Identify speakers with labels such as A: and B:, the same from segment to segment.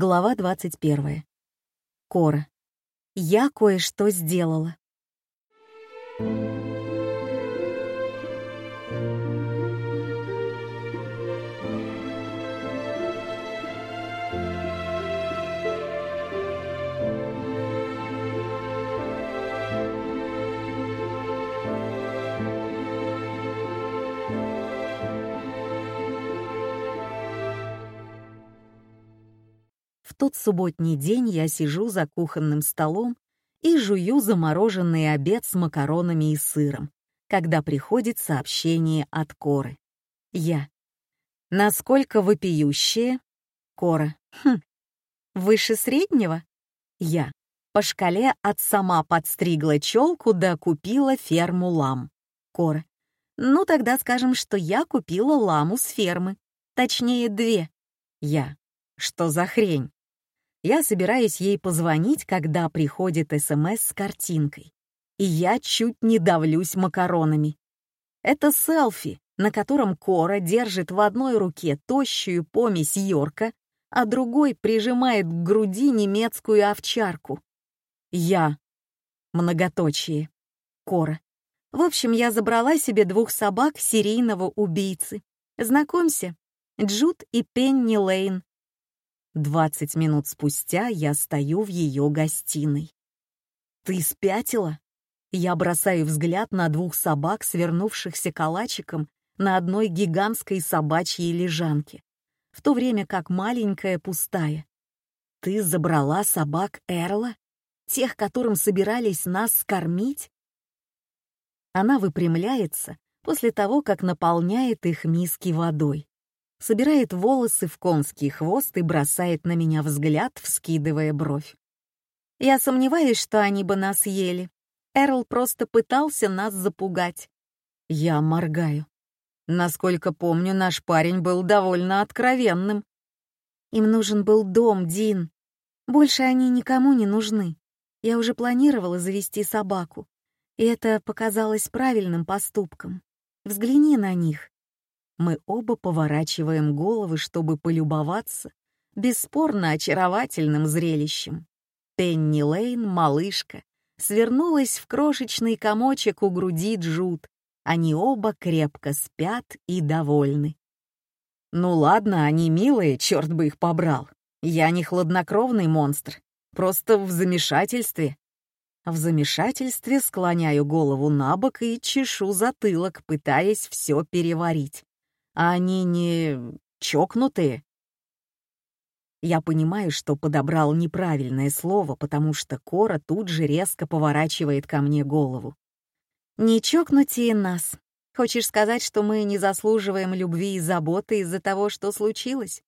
A: Глава 21. Кора. Я кое-что сделала. В тот субботний день я сижу за кухонным столом и жую замороженный обед с макаронами и сыром, когда приходит сообщение от Коры. Я. Насколько вопиющее? Кора. Хм. Выше среднего? Я. По шкале от сама подстригла челку да купила ферму лам. Кора. Ну тогда скажем, что я купила ламу с фермы. Точнее, две. Я. Что за хрень? Я собираюсь ей позвонить, когда приходит СМС с картинкой. И я чуть не давлюсь макаронами. Это селфи, на котором Кора держит в одной руке тощую помесь Йорка, а другой прижимает к груди немецкую овчарку. Я. Многоточие. Кора. В общем, я забрала себе двух собак серийного убийцы. Знакомься, Джуд и Пенни Лейн. Двадцать минут спустя я стою в ее гостиной. «Ты спятила?» Я бросаю взгляд на двух собак, свернувшихся калачиком на одной гигантской собачьей лежанке, в то время как маленькая пустая. «Ты забрала собак Эрла? Тех, которым собирались нас скормить?» Она выпрямляется после того, как наполняет их миски водой собирает волосы в конский хвост и бросает на меня взгляд, вскидывая бровь. Я сомневаюсь, что они бы нас ели. Эрл просто пытался нас запугать. Я моргаю. Насколько помню, наш парень был довольно откровенным. Им нужен был дом, Дин. Больше они никому не нужны. Я уже планировала завести собаку, и это показалось правильным поступком. Взгляни на них. Мы оба поворачиваем головы, чтобы полюбоваться бесспорно очаровательным зрелищем. Пенни Лейн, малышка, свернулась в крошечный комочек у груди Джуд. Они оба крепко спят и довольны. Ну ладно, они милые, черт бы их побрал. Я не хладнокровный монстр, просто в замешательстве. В замешательстве склоняю голову на бок и чешу затылок, пытаясь все переварить. А они не чокнутые? Я понимаю, что подобрал неправильное слово, потому что Кора тут же резко поворачивает ко мне голову. «Не чокнутые нас. Хочешь сказать, что мы не заслуживаем любви и заботы из-за того, что случилось?»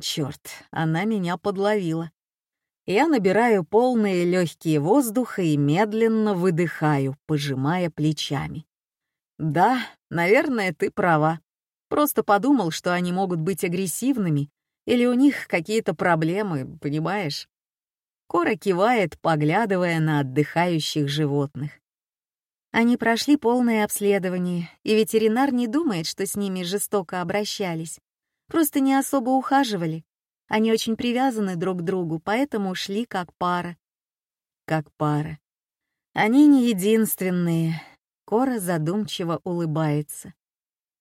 A: Черт, она меня подловила. Я набираю полные легкие воздуха и медленно выдыхаю, пожимая плечами. «Да, наверное, ты права. Просто подумал, что они могут быть агрессивными или у них какие-то проблемы, понимаешь? Кора кивает, поглядывая на отдыхающих животных. Они прошли полное обследование, и ветеринар не думает, что с ними жестоко обращались. Просто не особо ухаживали. Они очень привязаны друг к другу, поэтому шли как пара. Как пара. Они не единственные. Кора задумчиво улыбается.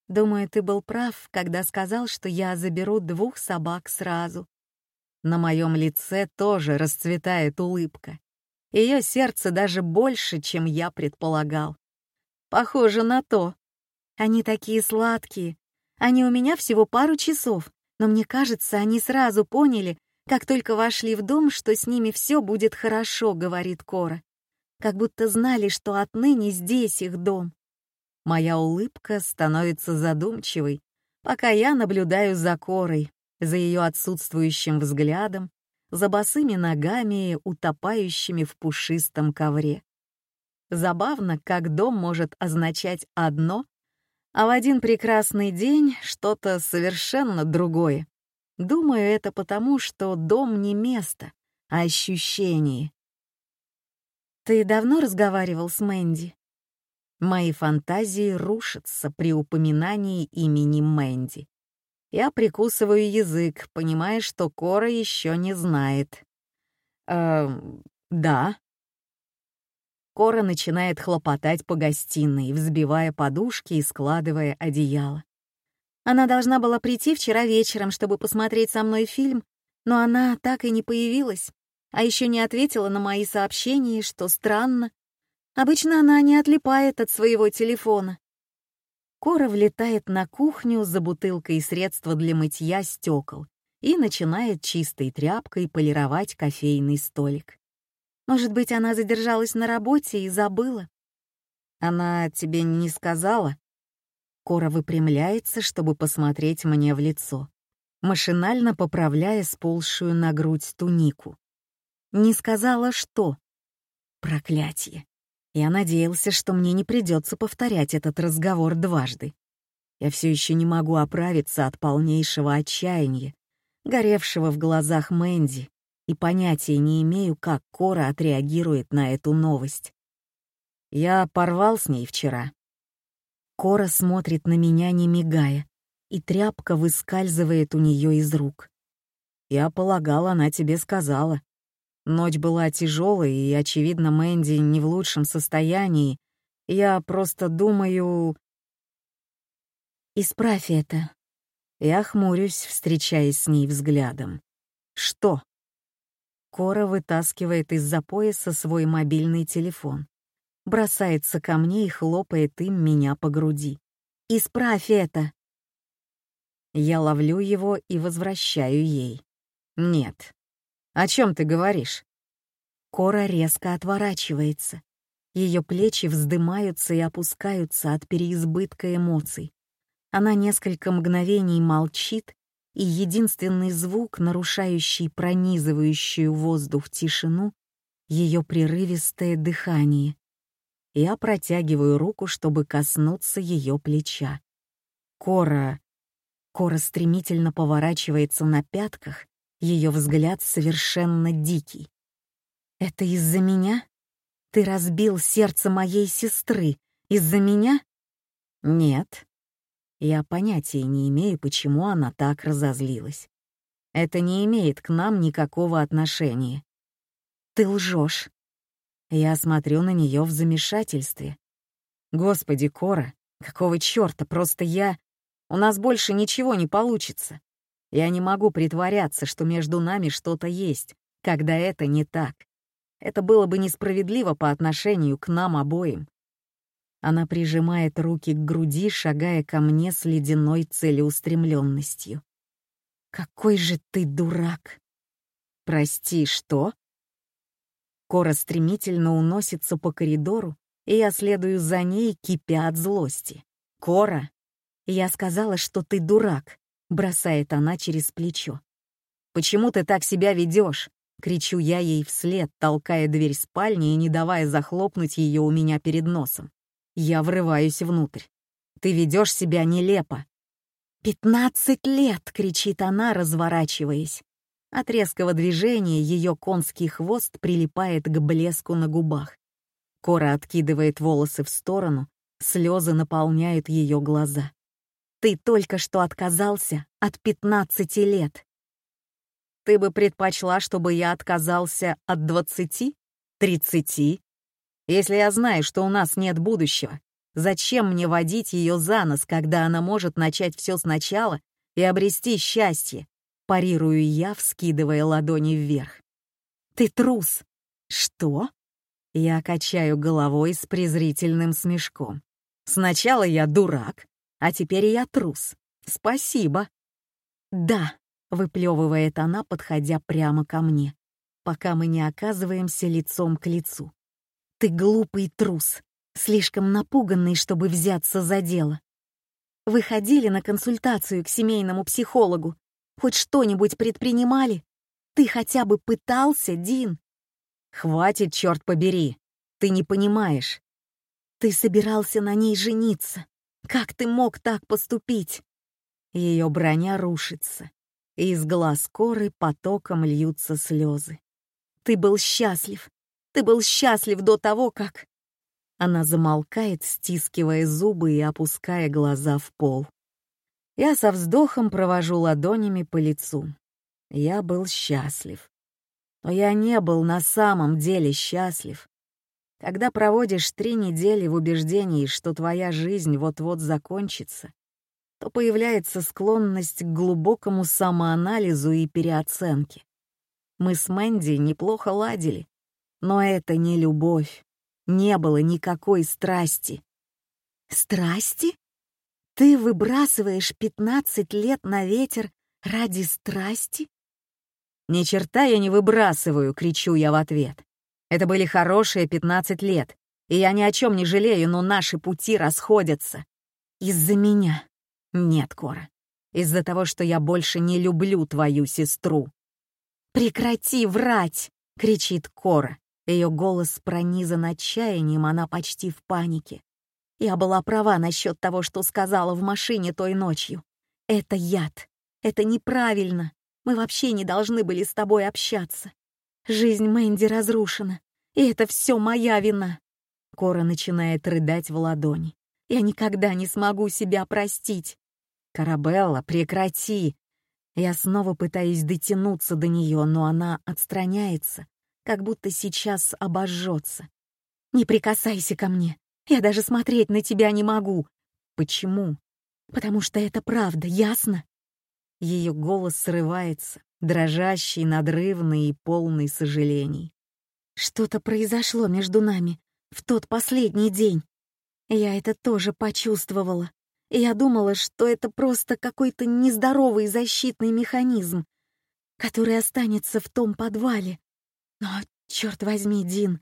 A: Думаю, ты был прав, когда сказал, что я заберу двух собак сразу. На моем лице тоже расцветает улыбка. Ее сердце даже больше, чем я предполагал. Похоже на то. Они такие сладкие. Они у меня всего пару часов, но мне кажется, они сразу поняли, как только вошли в дом, что с ними все будет хорошо, говорит Кора. Как будто знали, что отныне здесь их дом. Моя улыбка становится задумчивой, пока я наблюдаю за Корой, за ее отсутствующим взглядом, за босыми ногами, утопающими в пушистом ковре. Забавно, как дом может означать одно, а в один прекрасный день что-то совершенно другое. Думаю, это потому, что дом не место, а ощущение. «Ты давно разговаривал с Мэнди?» Мои фантазии рушатся при упоминании имени Мэнди. Я прикусываю язык, понимая, что Кора еще не знает. «Эм, да». Кора начинает хлопотать по гостиной, взбивая подушки и складывая одеяло. Она должна была прийти вчера вечером, чтобы посмотреть со мной фильм, но она так и не появилась, а еще не ответила на мои сообщения, что странно. Обычно она не отлипает от своего телефона. Кора влетает на кухню за бутылкой средства для мытья стекол и начинает чистой тряпкой полировать кофейный столик. Может быть, она задержалась на работе и забыла? Она тебе не сказала? Кора выпрямляется, чтобы посмотреть мне в лицо, машинально поправляя сползшую на грудь тунику. Не сказала что? Проклятие. Я надеялся, что мне не придется повторять этот разговор дважды. Я все еще не могу оправиться от полнейшего отчаяния, горевшего в глазах Мэнди, и понятия не имею, как Кора отреагирует на эту новость. Я порвал с ней вчера. Кора смотрит на меня, не мигая, и тряпка выскальзывает у нее из рук. Я полагал, она тебе сказала. Ночь была тяжелой, и, очевидно, Мэнди не в лучшем состоянии. Я просто думаю... Исправь это. Я хмурюсь, встречаясь с ней взглядом. Что? Кора вытаскивает из-за пояса свой мобильный телефон, бросается ко мне и хлопает им меня по груди. «Исправь это!» Я ловлю его и возвращаю ей. «Нет, о чем ты говоришь?» Кора резко отворачивается. Ее плечи вздымаются и опускаются от переизбытка эмоций. Она несколько мгновений молчит, и единственный звук, нарушающий пронизывающую воздух тишину, ее прерывистое дыхание. Я протягиваю руку, чтобы коснуться ее плеча. Кора... Кора стремительно поворачивается на пятках ее взгляд совершенно дикий. «Это из-за меня? Ты разбил сердце моей сестры. Из-за меня?» «Нет». Я понятия не имею, почему она так разозлилась. Это не имеет к нам никакого отношения. Ты лжешь. Я смотрю на нее в замешательстве. Господи, Кора, какого черта, просто я... У нас больше ничего не получится. Я не могу притворяться, что между нами что-то есть, когда это не так. Это было бы несправедливо по отношению к нам обоим. Она прижимает руки к груди, шагая ко мне с ледяной целеустремленностью. «Какой же ты дурак!» «Прости, что?» Кора стремительно уносится по коридору, и я следую за ней, кипя от злости. «Кора!» «Я сказала, что ты дурак. — бросает она через плечо. «Почему ты так себя ведешь?» — кричу я ей вслед, толкая дверь спальни и не давая захлопнуть ее у меня перед носом. Я врываюсь внутрь. «Ты ведешь себя нелепо». «Пятнадцать лет!» — кричит она, разворачиваясь. От резкого движения ее конский хвост прилипает к блеску на губах. Кора откидывает волосы в сторону, слезы наполняют ее глаза. Ты только что отказался от 15 лет. Ты бы предпочла, чтобы я отказался от 20, 30? Если я знаю, что у нас нет будущего, зачем мне водить ее за нос, когда она может начать все сначала и обрести счастье? Парирую я, вскидывая ладони вверх. Ты трус. Что? Я качаю головой с презрительным смешком. Сначала я дурак, а теперь я трус. Спасибо. Да, выплевывает она, подходя прямо ко мне, пока мы не оказываемся лицом к лицу. Ты глупый трус, слишком напуганный, чтобы взяться за дело. Вы ходили на консультацию к семейному психологу? Хоть что-нибудь предпринимали? Ты хотя бы пытался, Дин? Хватит, черт побери. Ты не понимаешь. Ты собирался на ней жениться. Как ты мог так поступить?» Ее броня рушится, и из глаз коры потоком льются слезы. «Ты был счастлив! Ты был счастлив до того, как...» Она замолкает, стискивая зубы и опуская глаза в пол. Я со вздохом провожу ладонями по лицу. Я был счастлив. Но я не был на самом деле счастлив. Когда проводишь три недели в убеждении, что твоя жизнь вот-вот закончится, то появляется склонность к глубокому самоанализу и переоценке. Мы с Мэнди неплохо ладили, но это не любовь. Не было никакой страсти. Страсти? Ты выбрасываешь 15 лет на ветер ради страсти? Ни черта я не выбрасываю, кричу я в ответ. Это были хорошие 15 лет, и я ни о чем не жалею, но наши пути расходятся. Из-за меня. Нет, Кора. Из-за того, что я больше не люблю твою сестру. «Прекрати врать!» — кричит Кора. Ее голос пронизан отчаянием, она почти в панике. Я была права насчет того, что сказала в машине той ночью. Это яд. Это неправильно. Мы вообще не должны были с тобой общаться. Жизнь Мэнди разрушена, и это все моя вина. Кора начинает рыдать в ладони. Я никогда не смогу себя простить. Карабелла, прекрати. Я снова пытаюсь дотянуться до нее, но она отстраняется, как будто сейчас обожжется. Не прикасайся ко мне. Я даже смотреть на тебя не могу. Почему? Потому что это правда, ясно? Ее голос срывается, дрожащий, надрывный и полный сожалений. Что-то произошло между нами в тот последний день. Я это тоже почувствовала. Я думала, что это просто какой-то нездоровый защитный механизм, который останется в том подвале. Но, черт возьми, Дин,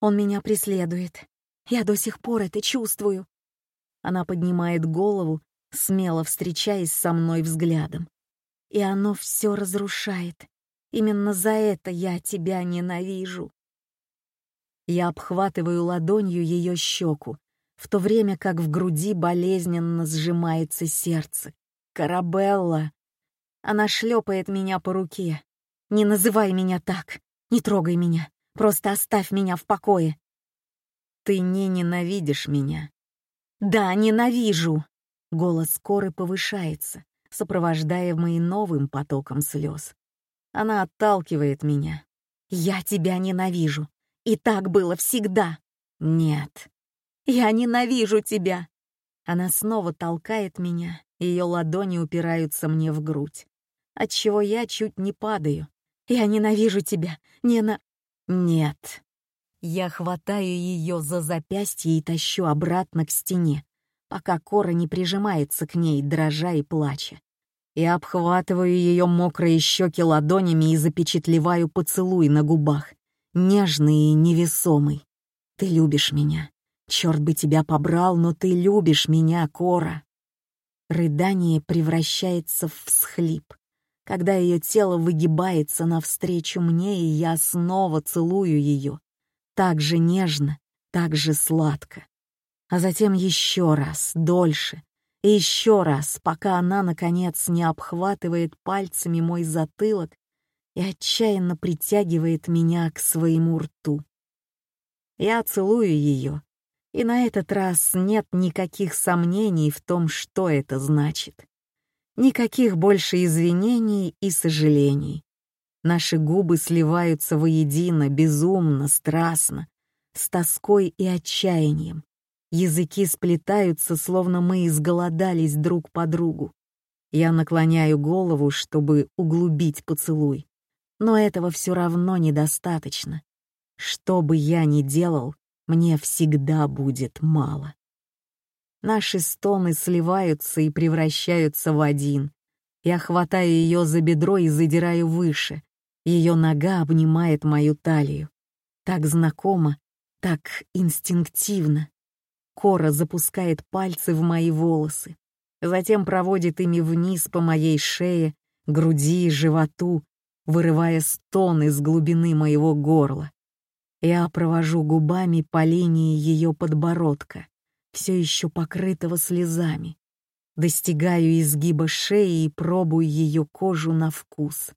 A: он меня преследует. Я до сих пор это чувствую. Она поднимает голову, смело встречаясь со мной взглядом. И оно все разрушает. Именно за это я тебя ненавижу. Я обхватываю ладонью ее щеку, в то время как в груди болезненно сжимается сердце. «Карабелла!» Она шлепает меня по руке. «Не называй меня так! Не трогай меня! Просто оставь меня в покое!» Ты не ненавидишь меня. Да, ненавижу. Голос Коры повышается, сопровождаемый новым потоком слез. Она отталкивает меня. Я тебя ненавижу. И так было всегда. Нет. Я ненавижу тебя. Она снова толкает меня, ее ладони упираются мне в грудь, отчего я чуть не падаю. Я ненавижу тебя. Не на... Нет. Я хватаю ее за запястье и тащу обратно к стене, пока Кора не прижимается к ней, дрожа и плача. Я обхватываю ее мокрые щеки ладонями и запечатлеваю поцелуй на губах, нежный и невесомый. «Ты любишь меня. Черт бы тебя побрал, но ты любишь меня, Кора!» Рыдание превращается в всхлип, когда ее тело выгибается навстречу мне, и я снова целую ее, так же нежно, так же сладко. А затем еще раз, дольше, и еще раз, пока она, наконец, не обхватывает пальцами мой затылок и отчаянно притягивает меня к своему рту. Я целую ее, и на этот раз нет никаких сомнений в том, что это значит. Никаких больше извинений и сожалений. Наши губы сливаются воедино, безумно, страстно, с тоской и отчаянием. Языки сплетаются, словно мы изголодались друг по другу. Я наклоняю голову, чтобы углубить поцелуй. Но этого все равно недостаточно. Что бы я ни делал, мне всегда будет мало. Наши стоны сливаются и превращаются в один. Я хватаю ее за бедро и задираю выше, ее нога обнимает мою талию. Так знакомо, так инстинктивно. Кора запускает пальцы в мои волосы, затем проводит ими вниз по моей шее, груди животу, вырывая стон из глубины моего горла. Я провожу губами по линии ее подбородка, все еще покрытого слезами. Достигаю изгиба шеи и пробую ее кожу на вкус.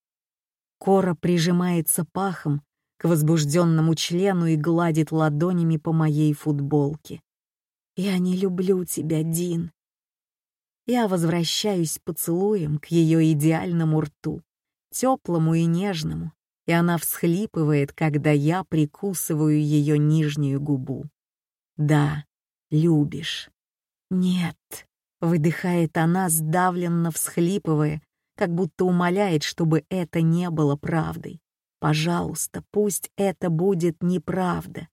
A: Кора прижимается пахом к возбужденному члену и гладит ладонями по моей футболке. «Я не люблю тебя, Дин». Я возвращаюсь поцелуем к ее идеальному рту, теплому и нежному, и она всхлипывает, когда я прикусываю ее нижнюю губу. «Да, любишь». «Нет», — выдыхает она, сдавленно всхлипывая, как будто умоляет, чтобы это не было правдой. «Пожалуйста, пусть это будет неправда».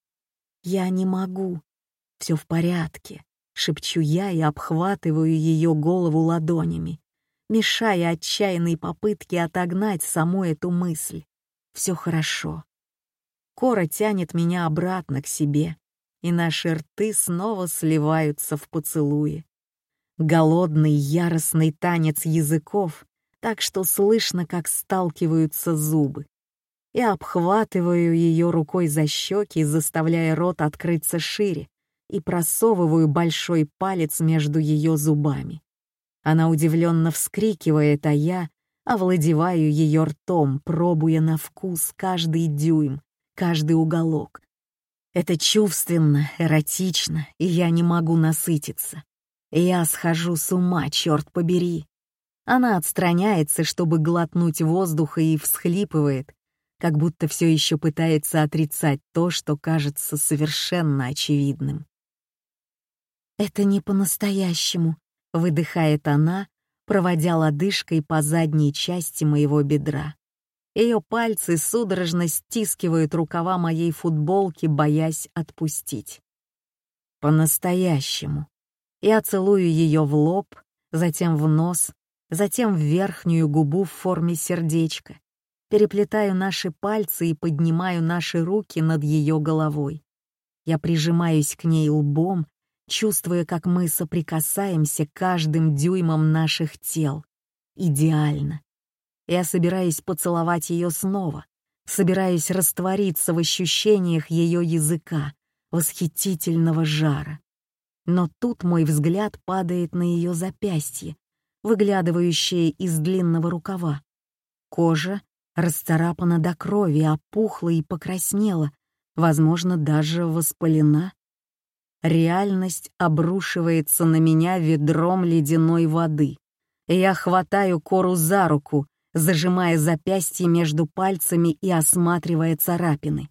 A: «Я не могу. Все в порядке», — шепчу я и обхватываю ее голову ладонями, мешая отчаянной попытке отогнать саму эту мысль. Все хорошо. Кора тянет меня обратно к себе, и наши рты снова сливаются в поцелуе. Голодный, яростный танец языков, так что слышно, как сталкиваются зубы. Я обхватываю ее рукой за щеки, заставляя рот открыться шире, и просовываю большой палец между ее зубами. Она удивленно вскрикивает, а я овладеваю ее ртом, пробуя на вкус каждый дюйм, каждый уголок. Это чувственно, эротично, и я не могу насытиться. Я схожу с ума, черт побери. Она отстраняется, чтобы глотнуть воздуха и всхлипывает, как будто все еще пытается отрицать то, что кажется совершенно очевидным. «Это не по-настоящему», — выдыхает она, проводя лодыжкой по задней части моего бедра. Ее пальцы судорожно стискивают рукава моей футболки, боясь отпустить. По-настоящему. Я целую ее в лоб, затем в нос, затем в верхнюю губу в форме сердечка. Переплетаю наши пальцы и поднимаю наши руки над ее головой. Я прижимаюсь к ней лбом, чувствуя, как мы соприкасаемся каждым дюймом наших тел. Идеально. Я собираюсь поцеловать ее снова, собираюсь раствориться в ощущениях ее языка, восхитительного жара. Но тут мой взгляд падает на ее запястье, выглядывающее из длинного рукава. Кожа расцарапана до крови, опухла и покраснела, возможно, даже воспалена. Реальность обрушивается на меня ведром ледяной воды. Я хватаю Кору за руку, зажимая запястье между пальцами и осматривая царапины.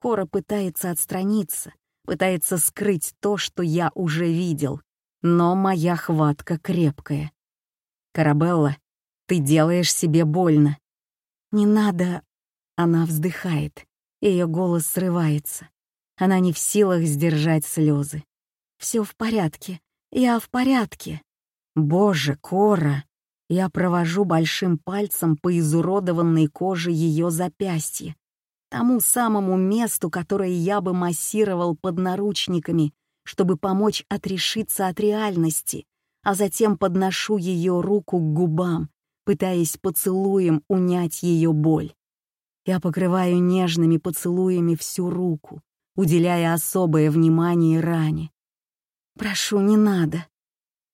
A: Кора пытается отстраниться, пытается скрыть то, что я уже видел, но моя хватка крепкая. «Карабелла, ты делаешь себе больно». «Не надо...» Она вздыхает, ее голос срывается. Она не в силах сдержать слезы. «Все в порядке, я в порядке». «Боже, Кора!» Я провожу большим пальцем по изуродованной коже ее запястья, тому самому месту, которое я бы массировал под наручниками, чтобы помочь отрешиться от реальности, а затем подношу ее руку к губам, пытаясь поцелуем унять ее боль. Я покрываю нежными поцелуями всю руку, уделяя особое внимание ране. «Прошу, не надо».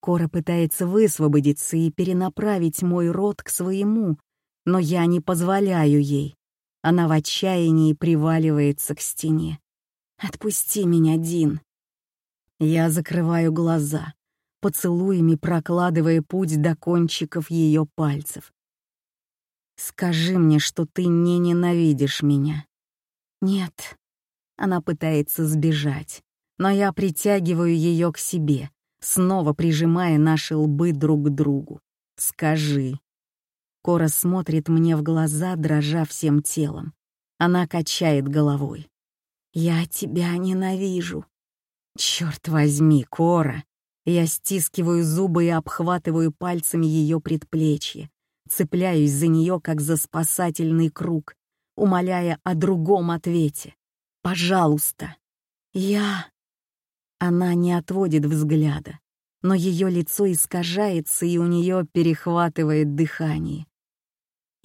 A: Кора пытается высвободиться и перенаправить мой рот к своему, но я не позволяю ей. Она в отчаянии приваливается к стене. «Отпусти меня, Дин». Я закрываю глаза, поцелуями прокладывая путь до кончиков ее пальцев. «Скажи мне, что ты не ненавидишь меня». «Нет». Она пытается сбежать, но я притягиваю ее к себе, снова прижимая наши лбы друг к другу. «Скажи». Кора смотрит мне в глаза, дрожа всем телом. Она качает головой. «Я тебя ненавижу». «Черт возьми, Кора!» Я стискиваю зубы и обхватываю пальцами ее предплечье, цепляюсь за нее, как за спасательный круг, умоляя о другом ответе. «Пожалуйста!» «Я...» Она не отводит взгляда, но ее лицо искажается, и у нее перехватывает дыхание.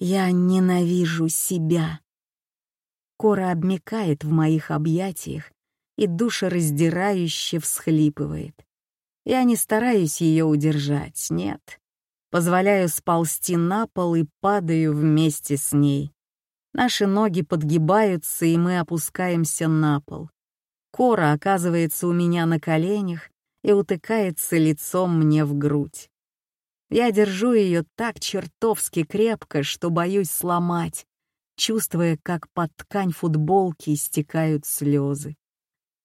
A: Я ненавижу себя. Кора обмекает в моих объятиях и душераздирающе всхлипывает. Я не стараюсь ее удержать, нет. Позволяю сползти на пол и падаю вместе с ней. Наши ноги подгибаются, и мы опускаемся на пол. Кора оказывается у меня на коленях и утыкается лицом мне в грудь. Я держу ее так чертовски крепко, что боюсь сломать, чувствуя, как под ткань футболки стекают слезы.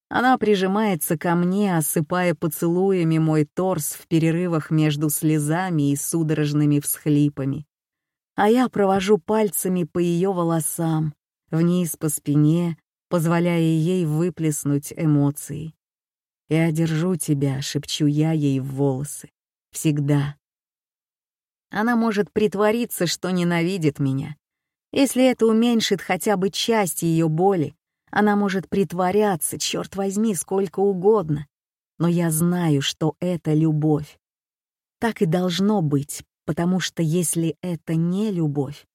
A: Она прижимается ко мне, осыпая поцелуями мой торс в перерывах между слезами и судорожными всхлипами. А я провожу пальцами по ее волосам, вниз по спине, позволяя ей выплеснуть эмоции. «Я держу тебя», — шепчу я ей в волосы. «Всегда». Она может притвориться, что ненавидит меня. Если это уменьшит хотя бы часть ее боли, она может притворяться, черт возьми, сколько угодно. Но я знаю, что это любовь. Так и должно быть, потому что если это не любовь,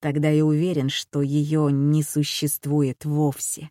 A: тогда я уверен, что ее не существует вовсе.